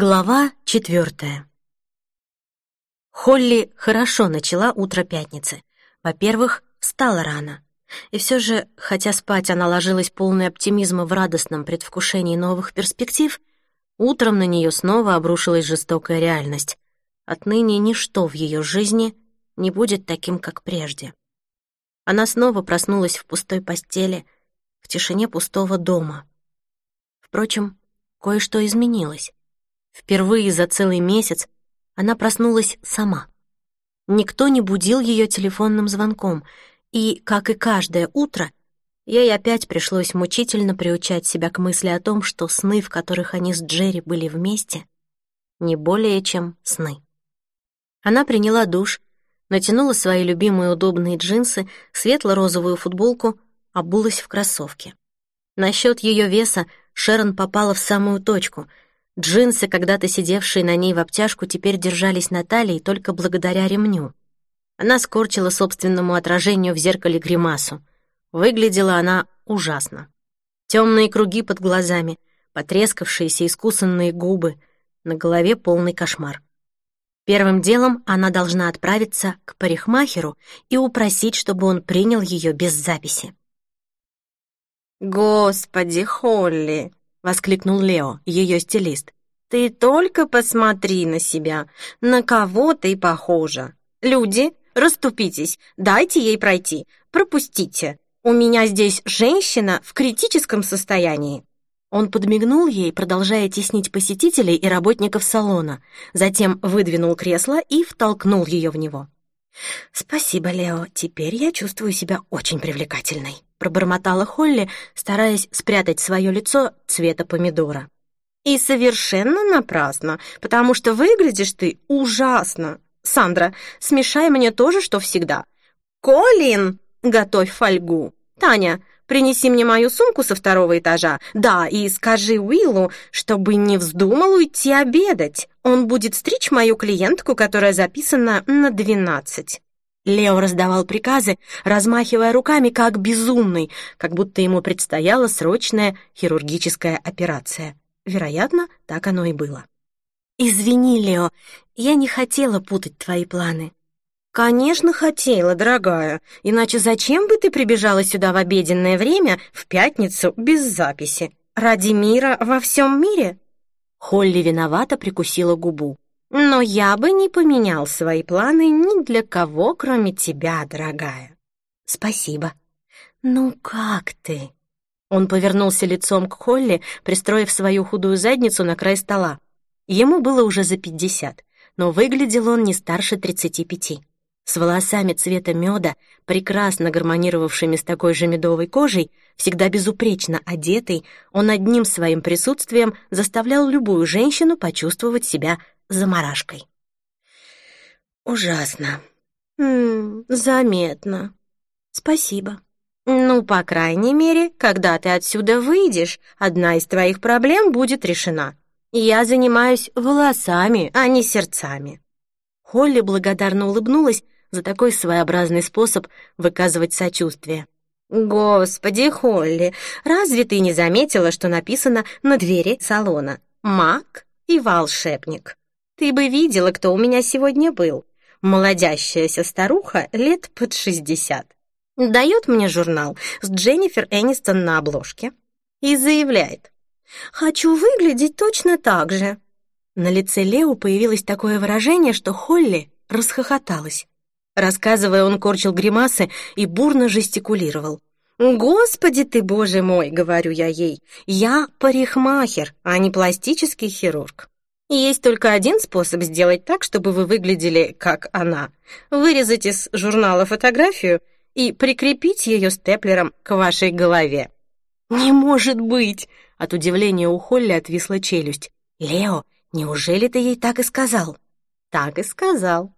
Глава четвертая. Холли хорошо начала утро пятницы. Во-первых, встала рано. И все же, хотя спать она ложилась полной оптимизма в радостном предвкушении новых перспектив, утром на нее снова обрушилась жестокая реальность. Отныне ничто в ее жизни не будет таким, как прежде. Она снова проснулась в пустой постели, в тишине пустого дома. Впрочем, кое-что изменилось. Впервые за целый месяц она проснулась сама. Никто не будил ее телефонным звонком, и, как и каждое утро, ей опять пришлось мучительно приучать себя к мысли о том, что сны, в которых они с Джерри были вместе, не более чем сны. Она приняла душ, натянула свои любимые удобные джинсы, светло-розовую футболку, обулась в кроссовки. Насчет ее веса Шерон попала в самую точку — Джинсы, когда-то сидевшие на ней в обтяжку, теперь держались на талии только благодаря ремню. Она скорчила собственному отражению в зеркале гримасу. Выглядела она ужасно. Темные круги под глазами, потрескавшиеся искусанные губы, на голове полный кошмар. Первым делом она должна отправиться к парикмахеру и упросить, чтобы он принял ее без записи. «Господи, Холли!» — воскликнул Лео, ее стилист. «Ты только посмотри на себя. На кого ты похожа. Люди, расступитесь, дайте ей пройти, пропустите. У меня здесь женщина в критическом состоянии». Он подмигнул ей, продолжая теснить посетителей и работников салона, затем выдвинул кресло и втолкнул ее в него. «Спасибо, Лео, теперь я чувствую себя очень привлекательной», пробормотала Холли, стараясь спрятать свое лицо цвета помидора. «И совершенно напрасно, потому что выглядишь ты ужасно. Сандра, смешай мне то же, что всегда. Колин, готовь фольгу. Таня, принеси мне мою сумку со второго этажа. Да, и скажи Уиллу, чтобы не вздумал уйти обедать. Он будет стричь мою клиентку, которая записана на двенадцать». Лео раздавал приказы, размахивая руками как безумный, как будто ему предстояла срочная хирургическая операция. Вероятно, так оно и было. «Извини, Лео, я не хотела путать твои планы». «Конечно, хотела, дорогая. Иначе зачем бы ты прибежала сюда в обеденное время в пятницу без записи? Ради мира во всем мире?» Холли виновато прикусила губу. Но я бы не поменял свои планы ни для кого, кроме тебя, дорогая. Спасибо. Ну как ты? Он повернулся лицом к Холли, пристроив свою худую задницу на край стола. Ему было уже за пятьдесят, но выглядел он не старше тридцати пяти. С волосами цвета меда, прекрасно гармонировавшими с такой же медовой кожей, всегда безупречно одетый, он одним своим присутствием заставлял любую женщину почувствовать себя заморашкой. «Ужасно. М -м, заметно. Спасибо. Ну, по крайней мере, когда ты отсюда выйдешь, одна из твоих проблем будет решена. Я занимаюсь волосами, а не сердцами». Холли благодарно улыбнулась за такой своеобразный способ выказывать сочувствие. «Господи, Холли, разве ты не заметила, что написано на двери салона? Маг и волшебник?» Ты бы видела, кто у меня сегодня был. Молодящаяся старуха лет под шестьдесят. Дает мне журнал с Дженнифер Энистон на обложке и заявляет. «Хочу выглядеть точно так же». На лице Лео появилось такое выражение, что Холли расхохоталась. Рассказывая, он корчил гримасы и бурно жестикулировал. «Господи ты, боже мой!» — говорю я ей. «Я парикмахер, а не пластический хирург. Есть только один способ сделать так, чтобы вы выглядели как она. Вырезать из журнала фотографию и прикрепить ее степлером к вашей голове. «Не может быть!» От удивления у Холли отвисла челюсть. «Лео, неужели ты ей так и сказал?» «Так и сказал».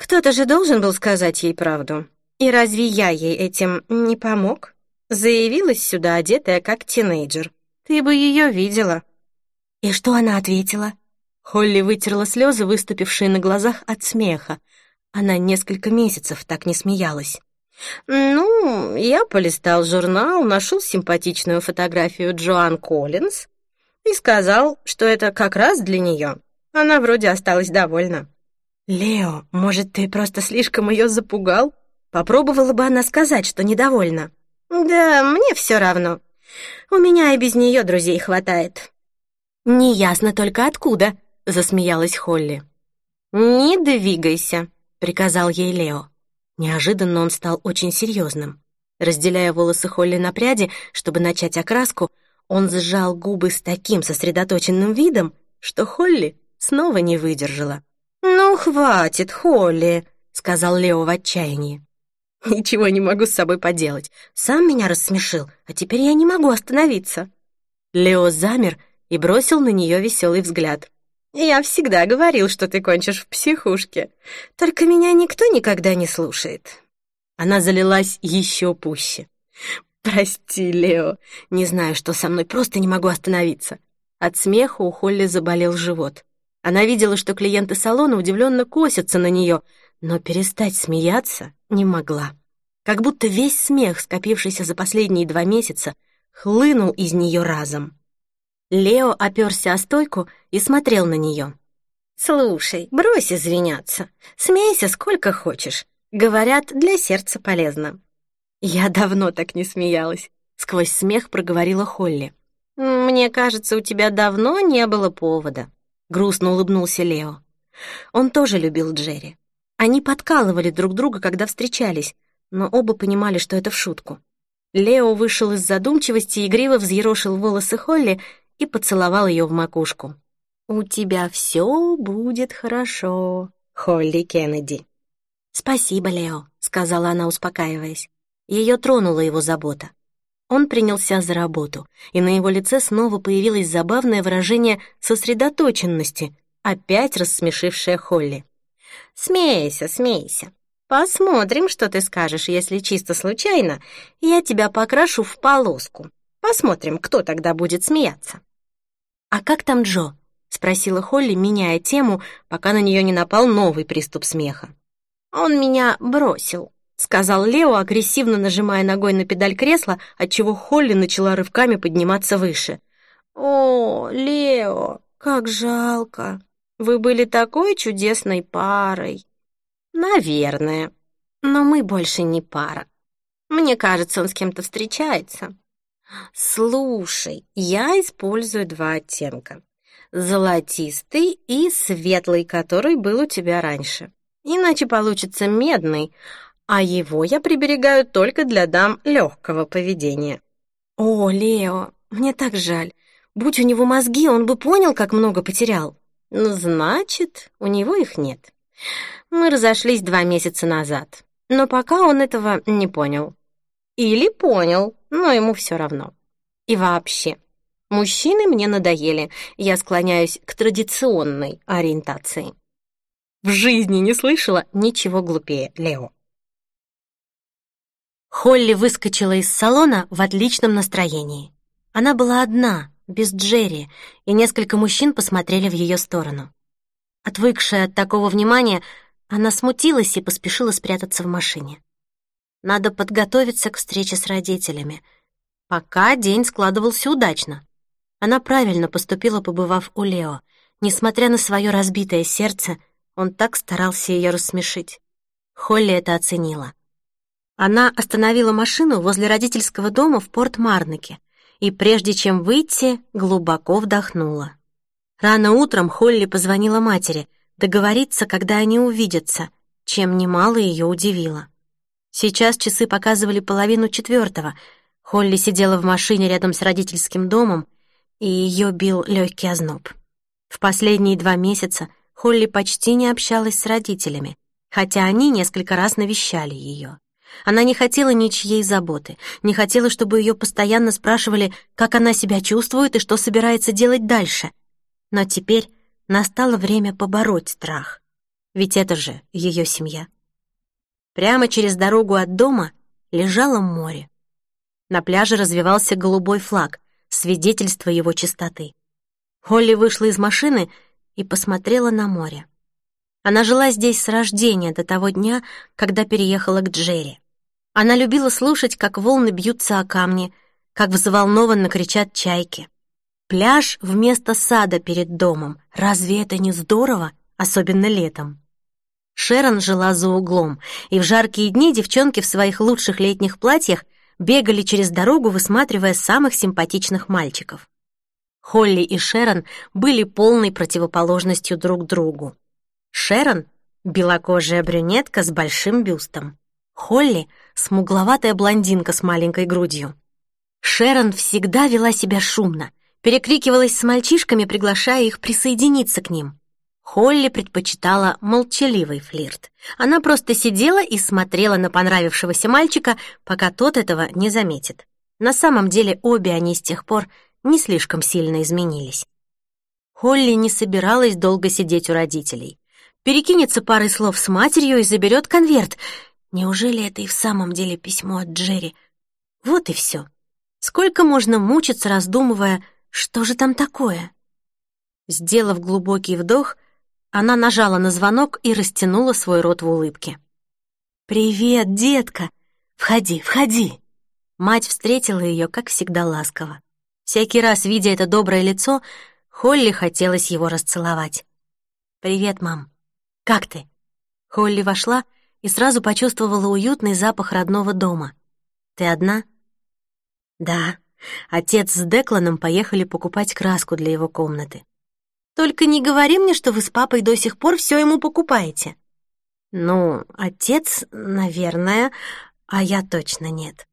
Кто-то же должен был сказать ей правду. И разве я ей этим не помог? Заявилась сюда, одетая как тинейджер. Ты бы ее видела. И что она ответила? Холли вытерла слезы, выступившие на глазах от смеха. Она несколько месяцев так не смеялась. «Ну, я полистал журнал, нашел симпатичную фотографию Джоан Коллинз. и сказал, что это как раз для нее. Она вроде осталась довольна. «Лео, может, ты просто слишком ее запугал? Попробовала бы она сказать, что недовольна». «Да, мне все равно. У меня и без нее друзей хватает». «Неясно только откуда», — засмеялась Холли. «Не двигайся», — приказал ей Лео. Неожиданно он стал очень серьезным. Разделяя волосы Холли на пряди, чтобы начать окраску, он сжал губы с таким сосредоточенным видом, что Холли снова не выдержала. «Ну, хватит, Холли», — сказал Лео в отчаянии. «Ничего не могу с собой поделать. Сам меня рассмешил, а теперь я не могу остановиться». Лео замер и бросил на нее веселый взгляд. «Я всегда говорил, что ты кончишь в психушке. Только меня никто никогда не слушает». Она залилась еще пуще. «Прости, Лео, не знаю, что со мной, просто не могу остановиться». От смеха у Холли заболел живот. Она видела, что клиенты салона удивленно косятся на нее, но перестать смеяться не могла. Как будто весь смех, скопившийся за последние два месяца, хлынул из нее разом. Лео оперся о стойку и смотрел на нее. «Слушай, брось извиняться. Смейся сколько хочешь. Говорят, для сердца полезно». «Я давно так не смеялась», — сквозь смех проговорила Холли. «Мне кажется, у тебя давно не было повода», — грустно улыбнулся Лео. Он тоже любил Джерри. Они подкалывали друг друга, когда встречались, но оба понимали, что это в шутку. Лео вышел из задумчивости, игриво взъерошил волосы Холли и поцеловал ее в макушку. «У тебя все будет хорошо, Холли Кеннеди». «Спасибо, Лео», — сказала она, успокаиваясь. Ее тронула его забота. Он принялся за работу, и на его лице снова появилось забавное выражение сосредоточенности, опять рассмешившее Холли. «Смейся, смейся. Посмотрим, что ты скажешь, если чисто случайно я тебя покрашу в полоску. Посмотрим, кто тогда будет смеяться». «А как там Джо?» — спросила Холли, меняя тему, пока на нее не напал новый приступ смеха. «Он меня бросил», — сказал Лео, агрессивно нажимая ногой на педаль кресла, отчего Холли начала рывками подниматься выше. «О, Лео, как жалко. Вы были такой чудесной парой». «Наверное. Но мы больше не пара. Мне кажется, он с кем-то встречается. Слушай, я использую два оттенка. Золотистый и светлый, который был у тебя раньше. Иначе получится медный, а его я приберегаю только для дам легкого поведения. О, Лео, мне так жаль. Будь у него мозги, он бы понял, как много потерял. Ну, значит, у него их нет. Мы разошлись два месяца назад, но пока он этого не понял. Или понял, но ему все равно. И вообще, мужчины мне надоели, я склоняюсь к традиционной ориентации. В жизни не слышала ничего глупее, Лео. Холли выскочила из салона в отличном настроении. Она была одна, без Джерри, и несколько мужчин посмотрели в ее сторону. Отвыкшая от такого внимания, она смутилась и поспешила спрятаться в машине. Надо подготовиться к встрече с родителями. Пока день складывался удачно. Она правильно поступила, побывав у Лео. Несмотря на свое разбитое сердце, он так старался ее рассмешить. Холли это оценила. Она остановила машину возле родительского дома в Порт-Марнеке и, прежде чем выйти, глубоко вдохнула. Рано утром Холли позвонила матери, договориться, когда они увидятся, чем немало ее удивило. Сейчас часы показывали половину четвертого. Холли сидела в машине рядом с родительским домом, и ее бил легкий озноб. В последние два месяца Холли почти не общалась с родителями, хотя они несколько раз навещали ее. Она не хотела ничьей заботы, не хотела, чтобы ее постоянно спрашивали, как она себя чувствует и что собирается делать дальше. Но теперь настало время побороть страх. Ведь это же ее семья. Прямо через дорогу от дома лежало море. На пляже развивался голубой флаг, свидетельство его чистоты. Холли вышла из машины и посмотрела на море. Она жила здесь с рождения, до того дня, когда переехала к Джерри. Она любила слушать, как волны бьются о камни, как взволнованно кричат чайки. Пляж вместо сада перед домом. Разве это не здорово, особенно летом? Шерон жила за углом, и в жаркие дни девчонки в своих лучших летних платьях бегали через дорогу, высматривая самых симпатичных мальчиков. Холли и Шерон были полной противоположностью друг другу. Шерон — белокожая брюнетка с большим бюстом. Холли — смугловатая блондинка с маленькой грудью. Шерон всегда вела себя шумно, перекрикивалась с мальчишками, приглашая их присоединиться к ним. Холли предпочитала молчаливый флирт. Она просто сидела и смотрела на понравившегося мальчика, пока тот этого не заметит. На самом деле обе они с тех пор не слишком сильно изменились. Холли не собиралась долго сидеть у родителей. Перекинется парой слов с матерью и заберет конверт. Неужели это и в самом деле письмо от Джерри? Вот и все. Сколько можно мучиться, раздумывая, что же там такое? Сделав глубокий вдох, она нажала на звонок и растянула свой рот в улыбке. «Привет, детка! Входи, входи!» Мать встретила ее, как всегда, ласково. Всякий раз, видя это доброе лицо, Холли хотелось его расцеловать. «Привет, мам. Как ты?» Холли вошла и сразу почувствовала уютный запах родного дома. «Ты одна?» «Да», Отец с Декланом поехали покупать краску для его комнаты. «Только не говори мне, что вы с папой до сих пор все ему покупаете». «Ну, отец, наверное, а я точно нет.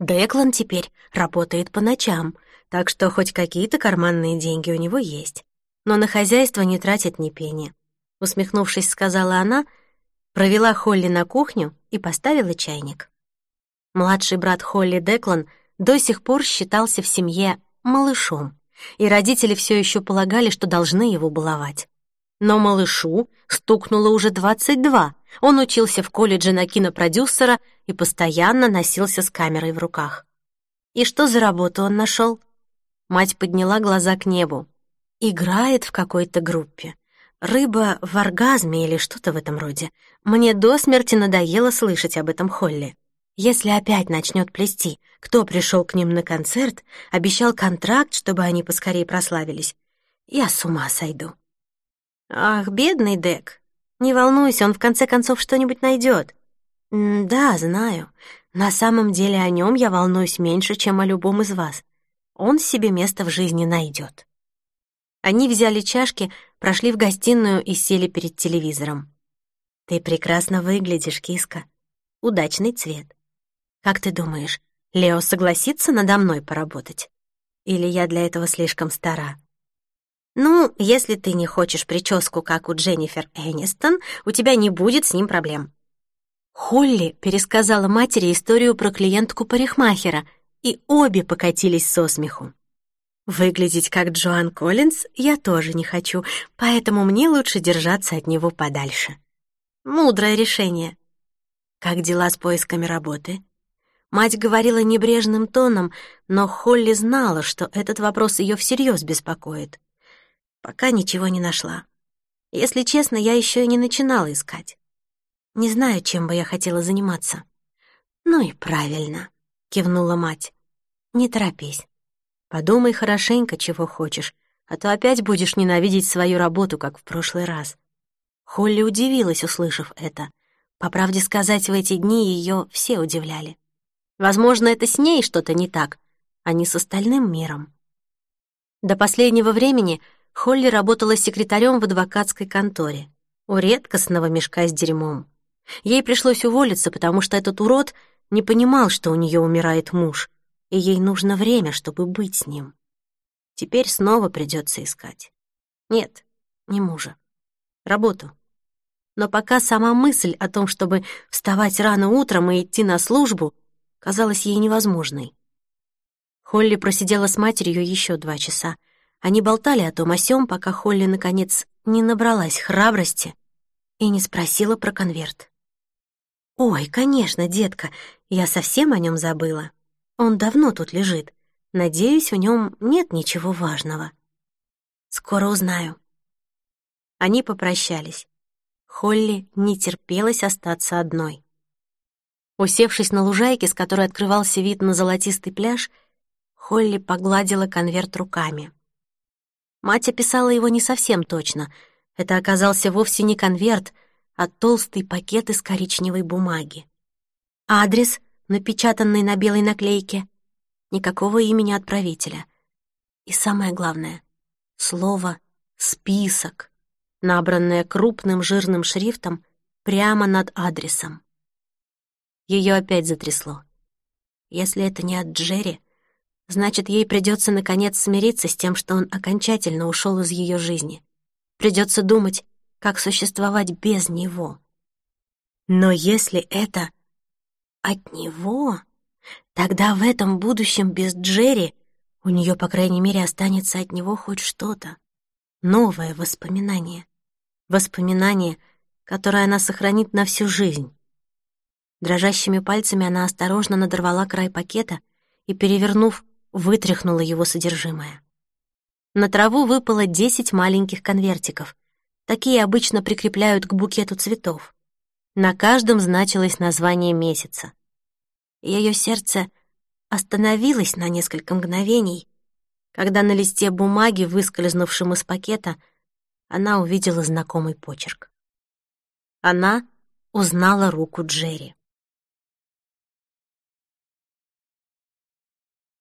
Деклан теперь работает по ночам, так что хоть какие-то карманные деньги у него есть. Но на хозяйство не тратит ни пени». Усмехнувшись, сказала она, провела Холли на кухню и поставила чайник. Младший брат Холли Деклан — до сих пор считался в семье малышом, и родители все еще полагали, что должны его баловать. Но малышу стукнуло уже 22. Он учился в колледже на кинопродюсера и постоянно носился с камерой в руках. И что за работу он нашел? Мать подняла глаза к небу. Играет в какой-то группе. Рыба в оргазме или что-то в этом роде. Мне до смерти надоело слышать об этом Холли. Если опять начнет плести, кто пришел к ним на концерт, обещал контракт, чтобы они поскорее прославились, я с ума сойду. Ах, бедный Дек. Не волнуйся, он в конце концов что-нибудь найдет. Да, знаю. На самом деле о нем я волнуюсь меньше, чем о любом из вас. Он себе место в жизни найдет. Они взяли чашки, прошли в гостиную и сели перед телевизором. Ты прекрасно выглядишь, киска. Удачный цвет. Как ты думаешь, Лео согласится надо мной поработать? Или я для этого слишком стара? Ну, если ты не хочешь прическу, как у Дженнифер Энистон, у тебя не будет с ним проблем. Холли пересказала матери историю про клиентку парикмахера, и обе покатились со смеху. Выглядеть как Джоан Коллинз я тоже не хочу, поэтому мне лучше держаться от него подальше. Мудрое решение. Как дела с поисками работы? Мать говорила небрежным тоном, но Холли знала, что этот вопрос ее всерьез беспокоит. Пока ничего не нашла. Если честно, я еще и не начинала искать. Не знаю, чем бы я хотела заниматься. «Ну и правильно», — кивнула мать. «Не торопись. Подумай хорошенько, чего хочешь, а то опять будешь ненавидеть свою работу, как в прошлый раз». Холли удивилась, услышав это. По правде сказать, в эти дни ее все удивляли. Возможно, это с ней что-то не так, а не с остальным миром. До последнего времени Холли работала секретарем в адвокатской конторе у редкостного мешка с дерьмом. Ей пришлось уволиться, потому что этот урод не понимал, что у нее умирает муж, и ей нужно время, чтобы быть с ним. Теперь снова придется искать. Нет, не мужа. Работу. Но пока сама мысль о том, чтобы вставать рано утром и идти на службу, казалась ей невозможной. Холли просидела с матерью еще два часа. Они болтали о том о сём, пока Холли, наконец, не набралась храбрости и не спросила про конверт. «Ой, конечно, детка, я совсем о нем забыла. Он давно тут лежит. Надеюсь, в нем нет ничего важного. Скоро узнаю». Они попрощались. Холли не терпелось остаться одной. Усевшись на лужайке, с которой открывался вид на золотистый пляж, Холли погладила конверт руками. Мать описала его не совсем точно. Это оказался вовсе не конверт, а толстый пакет из коричневой бумаги. Адрес, напечатанный на белой наклейке, никакого имени отправителя. И самое главное — слово «список», набранное крупным жирным шрифтом прямо над адресом. Ее опять затрясло. Если это не от Джерри, значит, ей придется наконец смириться с тем, что он окончательно ушел из ее жизни. Придется думать, как существовать без него. Но если это от него, тогда в этом будущем без Джерри у нее, по крайней мере, останется от него хоть что-то. Новое воспоминание. Воспоминание, которое она сохранит на всю жизнь. Дрожащими пальцами она осторожно надорвала край пакета и, перевернув, вытряхнула его содержимое. На траву выпало десять маленьких конвертиков. Такие обычно прикрепляют к букету цветов. На каждом значилось название месяца. Ее сердце остановилось на несколько мгновений, когда на листе бумаги, выскользнувшем из пакета, она увидела знакомый почерк. Она узнала руку Джерри.